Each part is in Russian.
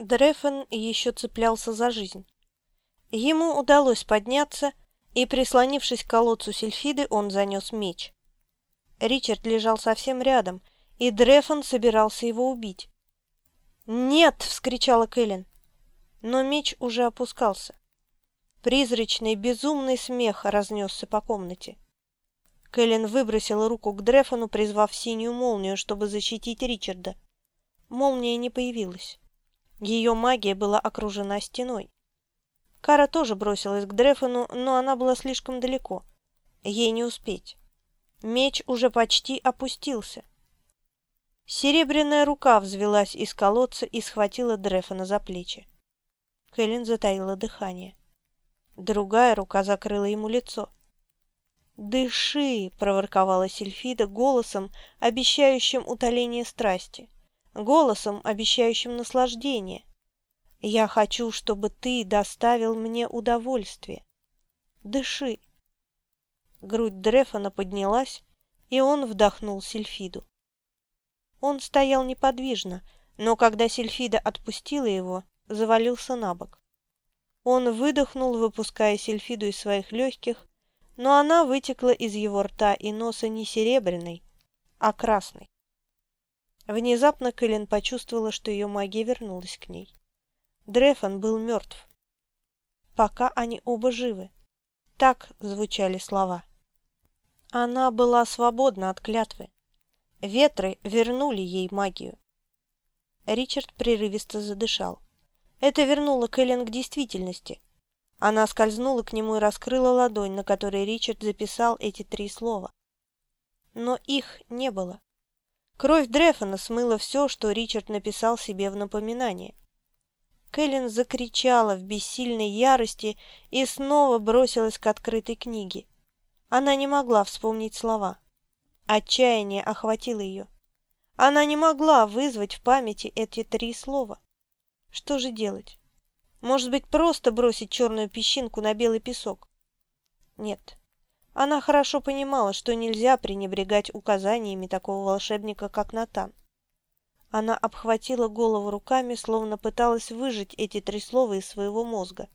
Дрефен еще цеплялся за жизнь. Ему удалось подняться, и, прислонившись к колодцу сельфиды, он занес меч. Ричард лежал совсем рядом, и Дрефон собирался его убить. «Нет!» — вскричала Кэлен. Но меч уже опускался. Призрачный, безумный смех разнесся по комнате. Кэлен выбросила руку к Дрефону, призвав синюю молнию, чтобы защитить Ричарда. Молния не появилась. Ее магия была окружена стеной. Кара тоже бросилась к Дрефону, но она была слишком далеко. Ей не успеть. Меч уже почти опустился. Серебряная рука взвелась из колодца и схватила Дрефона за плечи. Кэлен затаила дыхание. Другая рука закрыла ему лицо. «Дыши!» — проворковала Сильфида голосом, обещающим утоление страсти голосом, обещающим наслаждение. Я хочу, чтобы ты доставил мне удовольствие. Дыши. Грудь Дрефона поднялась, и он вдохнул Сильфиду. Он стоял неподвижно, но когда Сильфида отпустила его, завалился на бок. Он выдохнул, выпуская Сильфиду из своих легких, но она вытекла из его рта и носа не серебряной, а красной. Внезапно Кэлен почувствовала, что ее магия вернулась к ней. Дрефон был мертв. Пока они оба живы. Так звучали слова. Она была свободна от клятвы. Ветры вернули ей магию. Ричард прерывисто задышал. Это вернуло Кэлен к действительности. Она скользнула к нему и раскрыла ладонь, на которой Ричард записал эти три слова. Но их не было. Кровь Дрефона смыла все, что Ричард написал себе в напоминание. Кэлен закричала в бессильной ярости и снова бросилась к открытой книге. Она не могла вспомнить слова. Отчаяние охватило ее. Она не могла вызвать в памяти эти три слова. Что же делать? Может быть, просто бросить черную песчинку на белый песок? Нет. Она хорошо понимала, что нельзя пренебрегать указаниями такого волшебника, как Натан. Она обхватила голову руками, словно пыталась выжать эти три слова из своего мозга.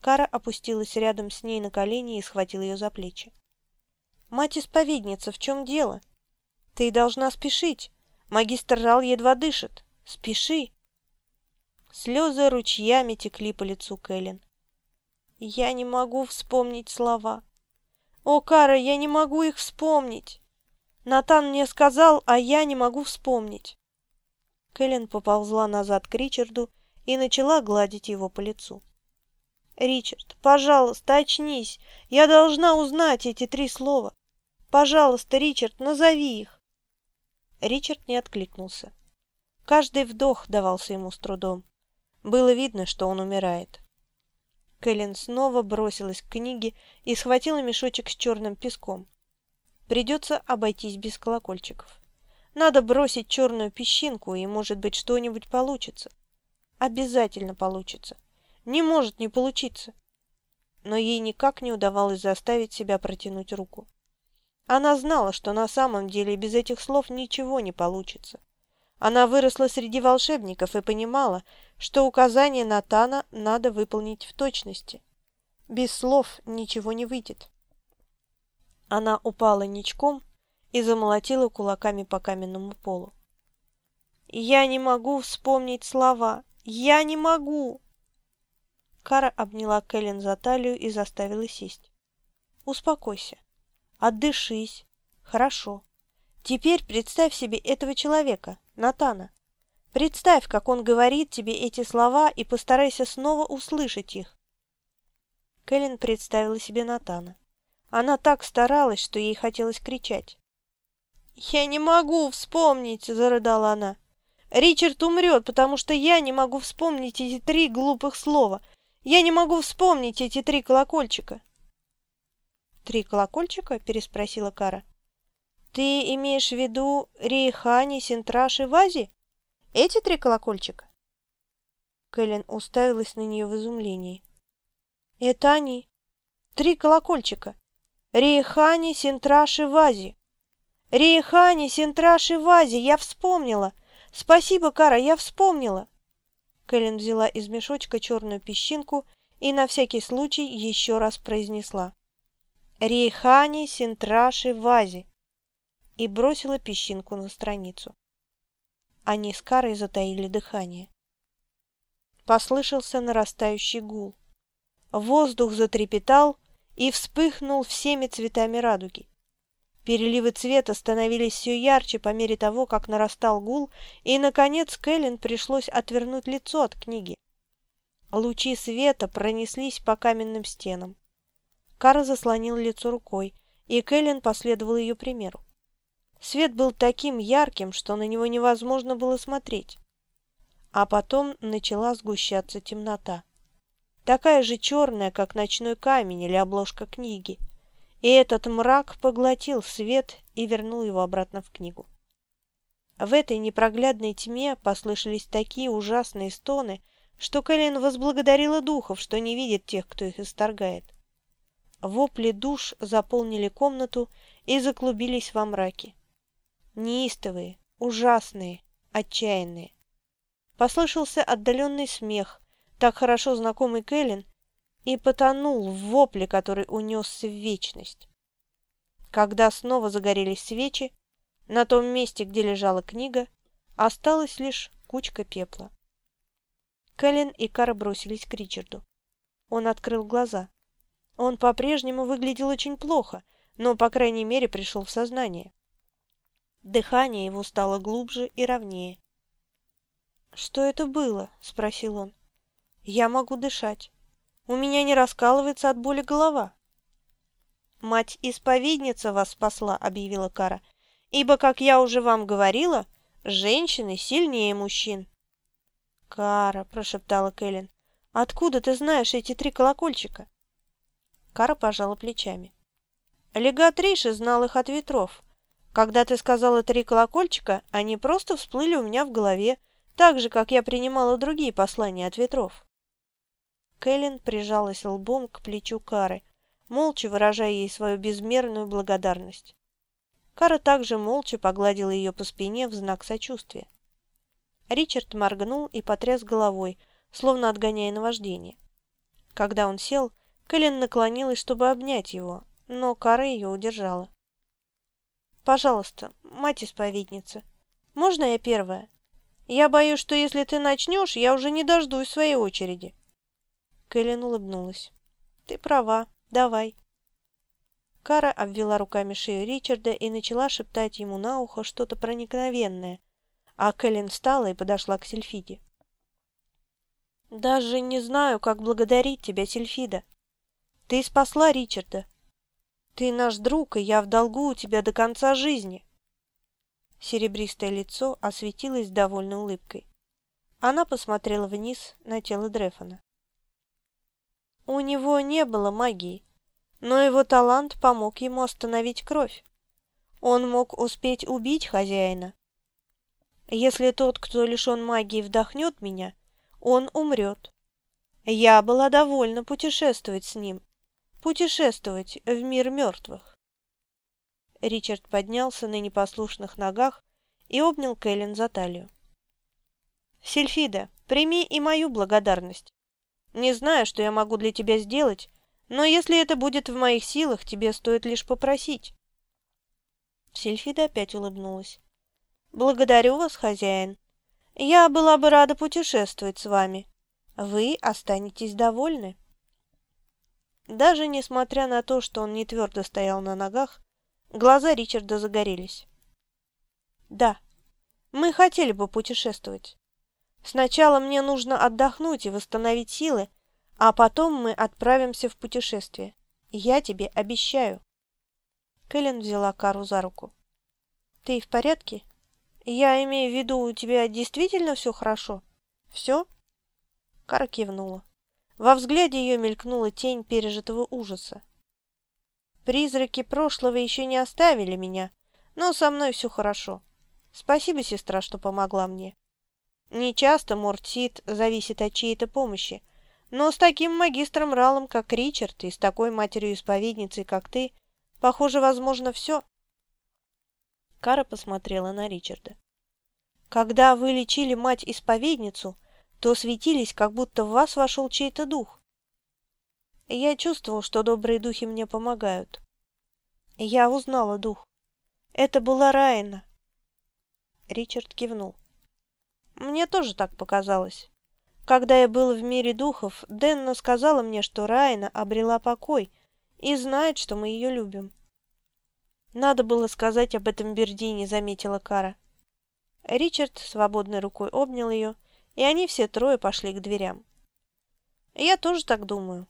Кара опустилась рядом с ней на колени и схватила ее за плечи. «Мать-исповедница, в чем дело? Ты должна спешить. Магистр Рал едва дышит. Спеши!» Слезы ручьями текли по лицу Кэлен. «Я не могу вспомнить слова. О, Кара, я не могу их вспомнить. Натан мне сказал, а я не могу вспомнить. Кэлен поползла назад к Ричарду и начала гладить его по лицу. «Ричард, пожалуйста, очнись. Я должна узнать эти три слова. Пожалуйста, Ричард, назови их». Ричард не откликнулся. Каждый вдох давался ему с трудом. Было видно, что он умирает. Кэлен снова бросилась к книге и схватила мешочек с черным песком. Придется обойтись без колокольчиков. Надо бросить черную песчинку, и, может быть, что-нибудь получится. Обязательно получится. Не может не получиться. Но ей никак не удавалось заставить себя протянуть руку. Она знала, что на самом деле без этих слов ничего не получится. Она выросла среди волшебников и понимала, что указание Натана надо выполнить в точности. Без слов ничего не выйдет. Она упала ничком и замолотила кулаками по каменному полу. «Я не могу вспомнить слова! Я не могу!» Кара обняла Кэлен за талию и заставила сесть. «Успокойся. Отдышись. Хорошо. Теперь представь себе этого человека, Натана. Представь, как он говорит тебе эти слова и постарайся снова услышать их. Кэлен представила себе Натана. Она так старалась, что ей хотелось кричать. «Я не могу вспомнить!» – зарыдала она. «Ричард умрет, потому что я не могу вспомнить эти три глупых слова. Я не могу вспомнить эти три колокольчика». «Три колокольчика?» – переспросила Кара. «Ты имеешь в виду Рейхани, Синтраш и Вази? Эти три колокольчика?» Кэлен уставилась на нее в изумлении. «Это они. Три колокольчика. Рейхани, Синтраш и Вази. Рейхани, Синтраш и Вази. Я вспомнила. Спасибо, Кара, я вспомнила». Кэлен взяла из мешочка черную песчинку и на всякий случай еще раз произнесла «Рейхани синтраши вази» и бросила песчинку на страницу. Они с Карой затаили дыхание. Послышался нарастающий гул. Воздух затрепетал и вспыхнул всеми цветами радуги. Переливы цвета становились все ярче по мере того, как нарастал гул, и, наконец, Кэлен пришлось отвернуть лицо от книги. Лучи света пронеслись по каменным стенам. Кара заслонил лицо рукой, и Кэлен последовал ее примеру. Свет был таким ярким, что на него невозможно было смотреть. А потом начала сгущаться темнота. Такая же черная, как ночной камень или обложка книги. И этот мрак поглотил свет и вернул его обратно в книгу. В этой непроглядной тьме послышались такие ужасные стоны, что Кэлен возблагодарила духов, что не видит тех, кто их исторгает. Вопли душ заполнили комнату и заклубились во мраке неистовые, ужасные, отчаянные. Послышался отдаленный смех, так хорошо знакомый Кэлен, и потонул в вопле, который унесся в вечность. Когда снова загорелись свечи, на том месте, где лежала книга, осталась лишь кучка пепла. Кэлен и Кара бросились к Ричарду. Он открыл глаза. Он по-прежнему выглядел очень плохо, но, по крайней мере, пришел в сознание. Дыхание его стало глубже и ровнее. «Что это было?» – спросил он. «Я могу дышать. У меня не раскалывается от боли голова». «Мать-исповедница вас спасла», – объявила Кара. «Ибо, как я уже вам говорила, женщины сильнее мужчин». «Кара», – прошептала Кэлен, – «откуда ты знаешь эти три колокольчика?» Кара пожала плечами. Легатриши знал их от ветров. Когда ты сказала три колокольчика, они просто всплыли у меня в голове, так же, как я принимала другие послания от ветров. Кэлен прижалась лбом к плечу Кары, молча выражая ей свою безмерную благодарность. Кара также молча погладила ее по спине в знак сочувствия. Ричард моргнул и потряс головой, словно отгоняя наваждение. Когда он сел, Кэлен наклонилась, чтобы обнять его, но Кара ее удержала. Пожалуйста, мать-исповедница, можно я первая? Я боюсь, что если ты начнешь, я уже не дождусь своей очереди. Кэлен улыбнулась. Ты права, давай. Кара обвела руками шею Ричарда и начала шептать ему на ухо что-то проникновенное, а Кэлен встала и подошла к Сильфиде. «Даже не знаю, как благодарить тебя, Сильфида. Ты спасла Ричарда. Ты наш друг, и я в долгу у тебя до конца жизни. Серебристое лицо осветилось довольной улыбкой. Она посмотрела вниз на тело Дрефона. У него не было магии, но его талант помог ему остановить кровь. Он мог успеть убить хозяина. Если тот, кто лишен магии, вдохнет меня, он умрет. Я была довольна путешествовать с ним, путешествовать в мир мертвых. Ричард поднялся на непослушных ногах и обнял Кэлен за талию. «Сильфида, прими и мою благодарность. Не знаю, что я могу для тебя сделать, но если это будет в моих силах, тебе стоит лишь попросить». Сильфида опять улыбнулась. «Благодарю вас, хозяин. Я была бы рада путешествовать с вами. Вы останетесь довольны». Даже несмотря на то, что он не твердо стоял на ногах, глаза Ричарда загорелись. «Да, мы хотели бы путешествовать. Сначала мне нужно отдохнуть и восстановить силы, а потом мы отправимся в путешествие. Я тебе обещаю». Кэлен взяла Кару за руку. «Ты в порядке? Я имею в виду, у тебя действительно все хорошо? Все?» Кара кивнула. Во взгляде ее мелькнула тень пережитого ужаса. Призраки прошлого еще не оставили меня, но со мной все хорошо. Спасибо, сестра, что помогла мне. Не часто Мортсит зависит от чьей-то помощи, но с таким магистром Ралом, как Ричард, и с такой матерью-исповедницей, как ты, похоже, возможно все. Кара посмотрела на Ричарда. Когда вы лечили мать-исповедницу, то светились, как будто в вас вошел чей-то дух. Я чувствовал, что добрые духи мне помогают. Я узнала дух. Это была Райна. Ричард кивнул. Мне тоже так показалось. Когда я был в мире духов, Денна сказала мне, что Райна обрела покой и знает, что мы ее любим. Надо было сказать об этом Бердине, заметила Кара. Ричард свободной рукой обнял ее, и они все трое пошли к дверям. Я тоже так думаю.